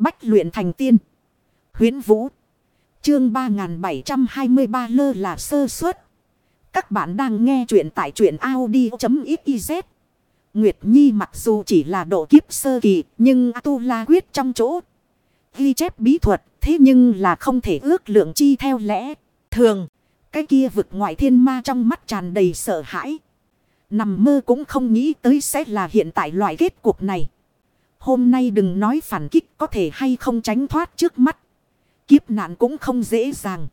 Bách luyện thành tiên. huyễn Vũ. Chương 3723 lơ là sơ suất. Các bạn đang nghe truyện tại truyện Audi.xyz. Nguyệt Nhi mặc dù chỉ là độ kiếp sơ kỳ nhưng tu la quyết trong chỗ. Ghi chép bí thuật thế nhưng là không thể ước lượng chi theo lẽ. Thường, cái kia vực ngoại thiên ma trong mắt tràn đầy sợ hãi. Nằm mơ cũng không nghĩ tới sẽ là hiện tại loại kết cuộc này. Hôm nay đừng nói phản kích có thể hay không tránh thoát trước mắt. Kiếp nạn cũng không dễ dàng.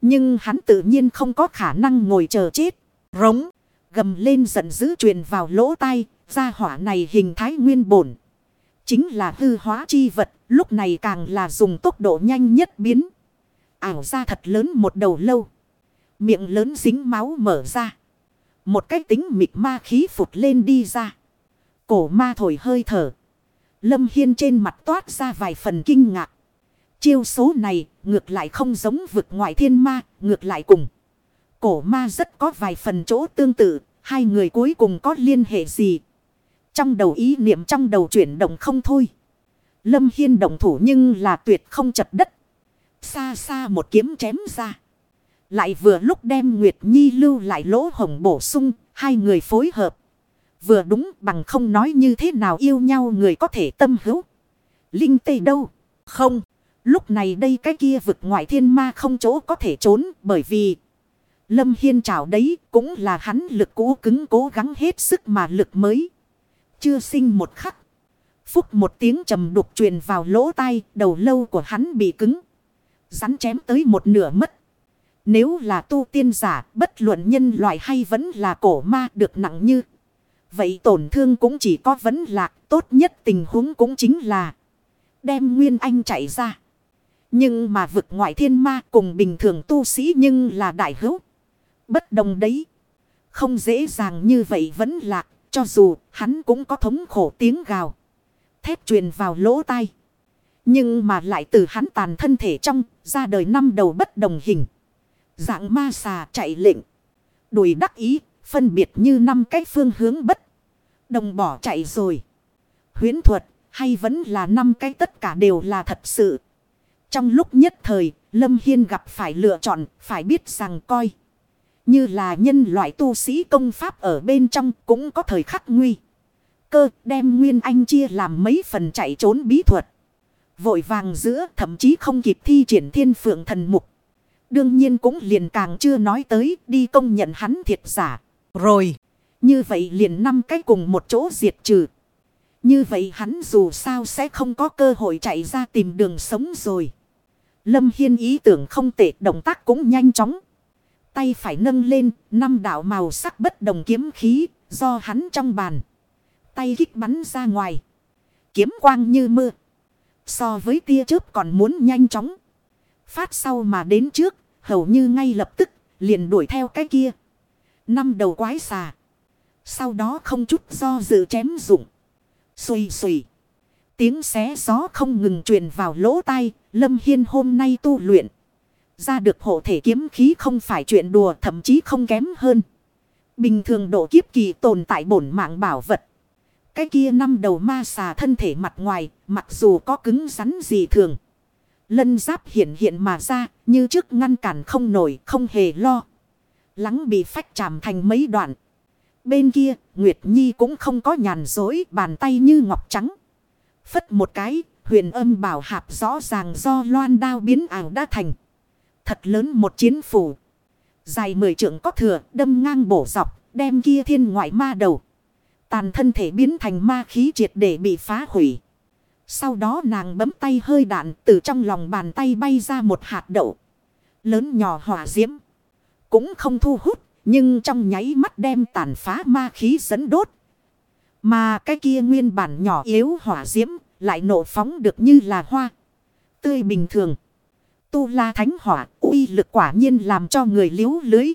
Nhưng hắn tự nhiên không có khả năng ngồi chờ chết. Rống, gầm lên giận dữ truyền vào lỗ tai, gia hỏa này hình thái nguyên bổn. Chính là hư hóa chi vật, lúc này càng là dùng tốc độ nhanh nhất biến. Ảo ra thật lớn một đầu lâu. Miệng lớn dính máu mở ra. Một cái tính mịt ma khí phụt lên đi ra. Cổ ma thổi hơi thở. Lâm Hiên trên mặt toát ra vài phần kinh ngạc. Chiêu số này ngược lại không giống vực ngoại thiên ma, ngược lại cùng. Cổ ma rất có vài phần chỗ tương tự, hai người cuối cùng có liên hệ gì. Trong đầu ý niệm trong đầu chuyển động không thôi. Lâm Hiên động thủ nhưng là tuyệt không chật đất. Xa xa một kiếm chém ra. Lại vừa lúc đem Nguyệt Nhi lưu lại lỗ hồng bổ sung, hai người phối hợp. Vừa đúng bằng không nói như thế nào yêu nhau người có thể tâm hữu. Linh tê đâu? Không. Lúc này đây cái kia vực ngoại thiên ma không chỗ có thể trốn bởi vì Lâm Hiên trào đấy cũng là hắn lực cũ cứng cố gắng hết sức mà lực mới. Chưa sinh một khắc. Phúc một tiếng trầm đục truyền vào lỗ tai, đầu lâu của hắn bị cứng. Rắn chém tới một nửa mất. Nếu là tu tiên giả, bất luận nhân loại hay vẫn là cổ ma được nặng như. Vậy tổn thương cũng chỉ có vấn lạc, tốt nhất tình huống cũng chính là đem Nguyên Anh chạy ra. Nhưng mà vực ngoại thiên ma cùng bình thường tu sĩ nhưng là đại hữu. Bất đồng đấy. Không dễ dàng như vậy vẫn lạc. Cho dù hắn cũng có thống khổ tiếng gào. Thép truyền vào lỗ tai. Nhưng mà lại từ hắn tàn thân thể trong, ra đời năm đầu bất đồng hình. Dạng ma xà chạy lệnh. Đùi đắc ý. Phân biệt như năm cái phương hướng bất. Đồng bỏ chạy rồi. Huyến thuật hay vẫn là năm cái tất cả đều là thật sự. Trong lúc nhất thời, Lâm Hiên gặp phải lựa chọn, phải biết rằng coi. Như là nhân loại tu sĩ công pháp ở bên trong cũng có thời khắc nguy. Cơ đem Nguyên Anh chia làm mấy phần chạy trốn bí thuật. Vội vàng giữa thậm chí không kịp thi triển thiên phượng thần mục. Đương nhiên cũng liền càng chưa nói tới đi công nhận hắn thiệt giả. Rồi, như vậy liền năm cái cùng một chỗ diệt trừ. Như vậy hắn dù sao sẽ không có cơ hội chạy ra tìm đường sống rồi. Lâm Hiên ý tưởng không tệ động tác cũng nhanh chóng. Tay phải nâng lên, năm đạo màu sắc bất đồng kiếm khí, do hắn trong bàn. Tay kích bắn ra ngoài. Kiếm quang như mưa. So với tia chớp còn muốn nhanh chóng. Phát sau mà đến trước, hầu như ngay lập tức, liền đuổi theo cái kia. Năm đầu quái xà. Sau đó không chút do dự chém dụng. Xùi xùi. Tiếng xé gió không ngừng truyền vào lỗ tai, Lâm Hiên hôm nay tu luyện. Ra được hộ thể kiếm khí không phải chuyện đùa thậm chí không kém hơn. Bình thường độ kiếp kỳ tồn tại bổn mạng bảo vật. Cái kia năm đầu ma xà thân thể mặt ngoài, mặc dù có cứng rắn gì thường. Lân giáp hiện hiện mà ra, như trước ngăn cản không nổi, không hề lo. Lắng bị phách chạm thành mấy đoạn. Bên kia, Nguyệt Nhi cũng không có nhàn dối, bàn tay như ngọc trắng. Phất một cái, huyền âm bảo hạp rõ ràng do loan đao biến ảo đã thành. Thật lớn một chiến phủ. Dài mười trượng có thừa, đâm ngang bổ dọc, đem kia thiên ngoại ma đầu. Tàn thân thể biến thành ma khí triệt để bị phá hủy. Sau đó nàng bấm tay hơi đạn từ trong lòng bàn tay bay ra một hạt đậu. Lớn nhỏ hỏa diễm. Cũng không thu hút, nhưng trong nháy mắt đem tàn phá ma khí dẫn đốt. Mà cái kia nguyên bản nhỏ yếu hỏa diễm lại nổ phóng được như là hoa. Tươi bình thường. Tu la thánh hỏa uy lực quả nhiên làm cho người liếu lưới.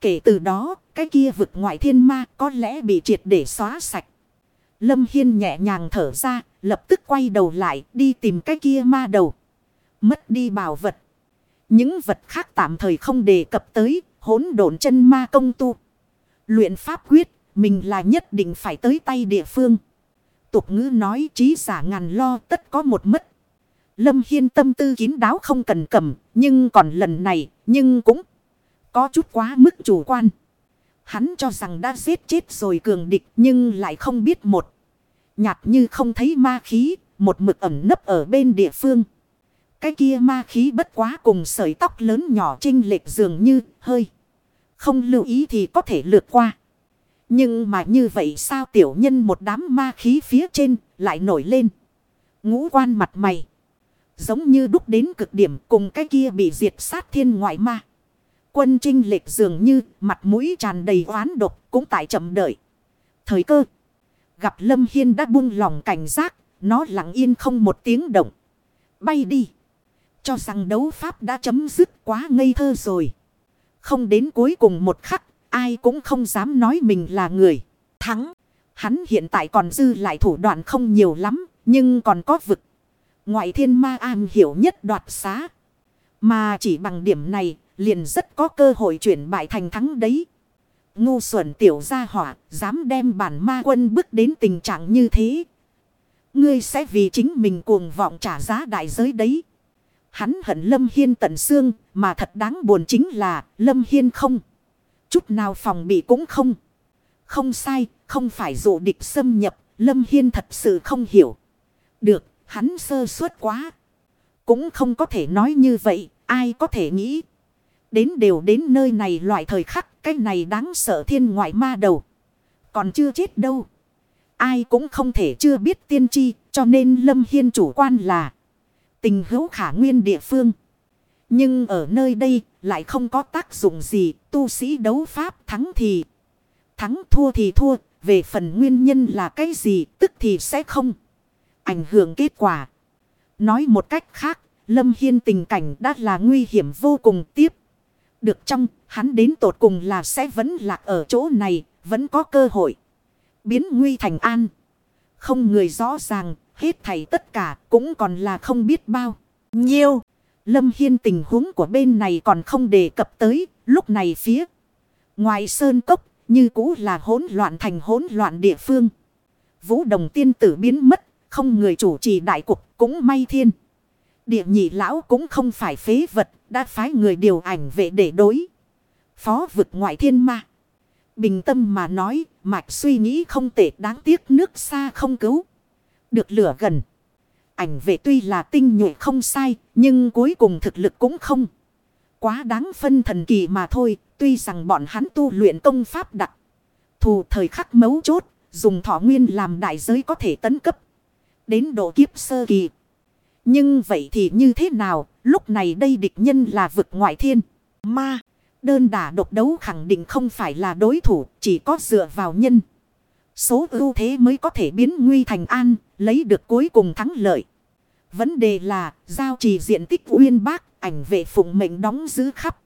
Kể từ đó, cái kia vực ngoại thiên ma có lẽ bị triệt để xóa sạch. Lâm Hiên nhẹ nhàng thở ra, lập tức quay đầu lại đi tìm cái kia ma đầu. Mất đi bảo vật. Những vật khác tạm thời không đề cập tới, hỗn độn chân ma công tu. Luyện pháp quyết, mình là nhất định phải tới tay địa phương tục ngữ nói trí giả ngàn lo tất có một mất. Lâm Hiên tâm tư kín đáo không cần cầm. Nhưng còn lần này, nhưng cũng có chút quá mức chủ quan. Hắn cho rằng đã giết chết rồi cường địch nhưng lại không biết một. Nhạt như không thấy ma khí, một mực ẩm nấp ở bên địa phương. Cái kia ma khí bất quá cùng sợi tóc lớn nhỏ trinh lệch dường như, hơi. Không lưu ý thì có thể lượt qua. Nhưng mà như vậy sao tiểu nhân một đám ma khí phía trên lại nổi lên. Ngũ quan mặt mày. Giống như đúc đến cực điểm cùng cái kia bị diệt sát thiên ngoại ma. Quân trinh lệch dường như mặt mũi tràn đầy oán độc cũng tại chậm đợi. Thời cơ. Gặp Lâm Hiên đã buông lòng cảnh giác. Nó lặng yên không một tiếng động. Bay đi. Cho rằng đấu pháp đã chấm dứt quá ngây thơ rồi. Không đến cuối cùng một khắc. Ai cũng không dám nói mình là người. Thắng. Hắn hiện tại còn dư lại thủ đoạn không nhiều lắm. Nhưng còn có vực. Ngoại thiên ma am hiểu nhất đoạt xá. Mà chỉ bằng điểm này liền rất có cơ hội chuyển bại thành thắng đấy. Ngu xuẩn tiểu gia hỏa, dám đem bản ma quân bước đến tình trạng như thế. Ngươi sẽ vì chính mình cuồng vọng trả giá đại giới đấy. Hắn hận Lâm Hiên tận xương, mà thật đáng buồn chính là Lâm Hiên không. Chút nào phòng bị cũng không. Không sai, không phải dụ địch xâm nhập, Lâm Hiên thật sự không hiểu. Được, hắn sơ suất quá. Cũng không có thể nói như vậy, ai có thể nghĩ. Đến đều đến nơi này loại thời khắc, cái này đáng sợ thiên ngoại ma đầu. Còn chưa chết đâu. Ai cũng không thể chưa biết tiên tri, cho nên Lâm Hiên chủ quan là tình hữu khả nguyên địa phương. Nhưng ở nơi đây lại không có tác dụng gì, tu sĩ đấu pháp thắng thì thắng thua thì thua, về phần nguyên nhân là cái gì tức thì sẽ không ảnh hưởng kết quả. Nói một cách khác, Lâm Hiên tình cảnh đã là nguy hiểm vô cùng tiếp được trong, hắn đến tột cùng là sẽ vẫn lạc ở chỗ này, vẫn có cơ hội. Biến nguy thành an. Không người rõ ràng, hết thảy tất cả cũng còn là không biết bao. Nhiêu. Lâm Hiên tình huống của bên này còn không đề cập tới, lúc này phía. Ngoài sơn cốc, như cũ là hỗn loạn thành hỗn loạn địa phương. Vũ đồng tiên tử biến mất, không người chủ trì đại cục, cũng may thiên. Địa nhị lão cũng không phải phế vật, đã phái người điều ảnh vệ để đối. Phó vực ngoại thiên ma. Bình tâm mà nói, mạch suy nghĩ không tệ đáng tiếc nước xa không cứu. Được lửa gần. Ảnh vệ tuy là tinh nhuệ không sai, nhưng cuối cùng thực lực cũng không. Quá đáng phân thần kỳ mà thôi, tuy rằng bọn hắn tu luyện công pháp đặc. Thù thời khắc mấu chốt, dùng thọ nguyên làm đại giới có thể tấn cấp. Đến độ kiếp sơ kỳ. Nhưng vậy thì như thế nào, lúc này đây địch nhân là vực ngoại thiên. Ma, đơn đả độc đấu khẳng định không phải là đối thủ, chỉ có dựa vào nhân. Số ưu thế mới có thể biến nguy thành an, lấy được cuối cùng thắng lợi. Vấn đề là, giao trì diện tích uyên bác, ảnh vệ phụng mệnh đóng giữ khắp.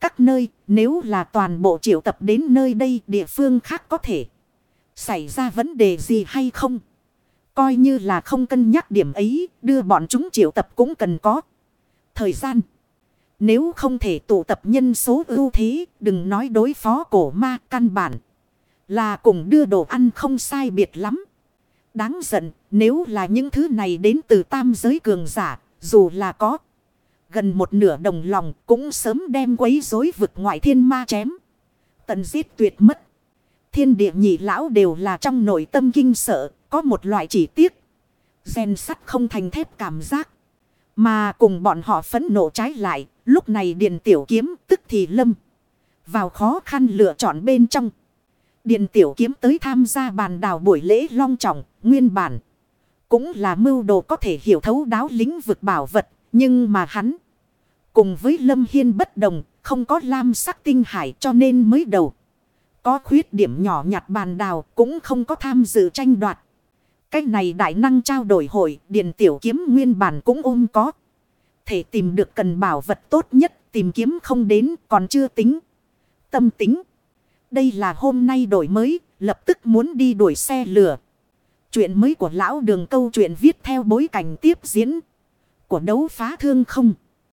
Các nơi, nếu là toàn bộ triệu tập đến nơi đây, địa phương khác có thể xảy ra vấn đề gì hay không? Coi như là không cân nhắc điểm ấy, đưa bọn chúng triệu tập cũng cần có. Thời gian. Nếu không thể tụ tập nhân số ưu thế, đừng nói đối phó cổ ma căn bản. Là cùng đưa đồ ăn không sai biệt lắm. Đáng giận, nếu là những thứ này đến từ tam giới cường giả, dù là có gần một nửa đồng lòng cũng sớm đem quấy rối vực ngoại thiên ma chém. Tần giết tuyệt mất. Thiên địa nhị lão đều là trong nội tâm kinh sợ, có một loại chỉ tiếc. Gen sắt không thành thép cảm giác. Mà cùng bọn họ phẫn nộ trái lại, lúc này Điền tiểu kiếm tức thì lâm. Vào khó khăn lựa chọn bên trong. Điền tiểu kiếm tới tham gia bàn đào buổi lễ long trọng, nguyên bản. Cũng là mưu đồ có thể hiểu thấu đáo lĩnh vực bảo vật, nhưng mà hắn. Cùng với Lâm Hiên bất đồng, không có lam sắc tinh hải cho nên mới đầu. Có khuyết điểm nhỏ nhặt bàn đào cũng không có tham dự tranh đoạt. Cách này đại năng trao đổi hội, điện tiểu kiếm nguyên bản cũng ôm có. Thể tìm được cần bảo vật tốt nhất, tìm kiếm không đến, còn chưa tính. Tâm tính. Đây là hôm nay đổi mới, lập tức muốn đi đuổi xe lửa. Chuyện mới của lão đường câu chuyện viết theo bối cảnh tiếp diễn. Của đấu phá thương không.